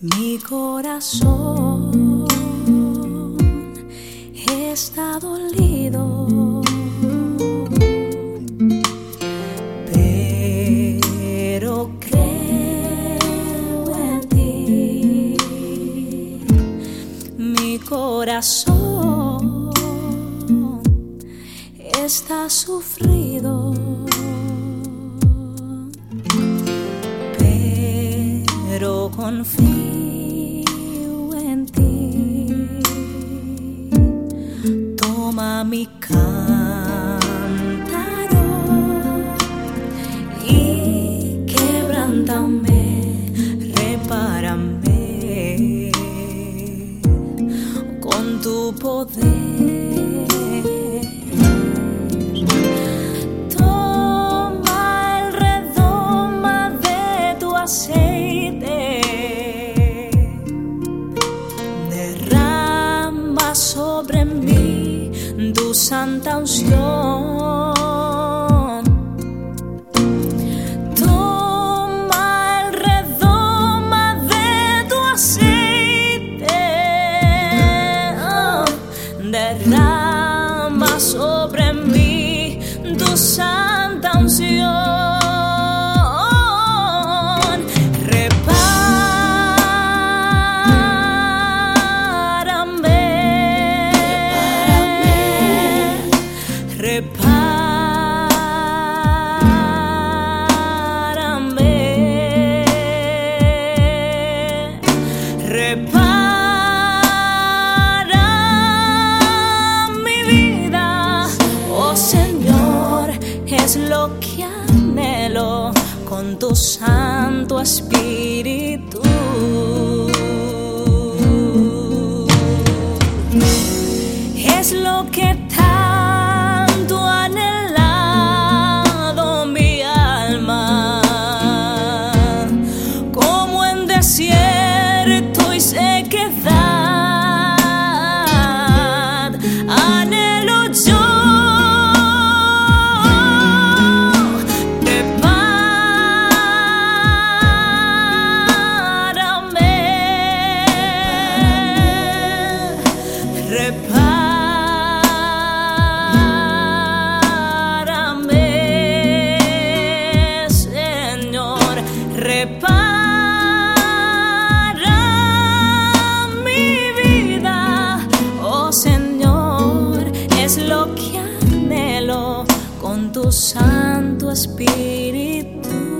Mi corazón está dolido, corazón está sufrido. pero confío en ti. Toma mi cántaro tu poder. Toma el redoma de tu aceite, derrama sobre mí tu santa unción. Derrama sobre mí tu santa unción. Repárame. Repárame. Repara Señor, es lo que anhelo con tu Santo Espíritu. Es lo que tanto Repárame, Señor, repara mi vida, oh Señor, es lo que anhelo con tu Santo Espíritu.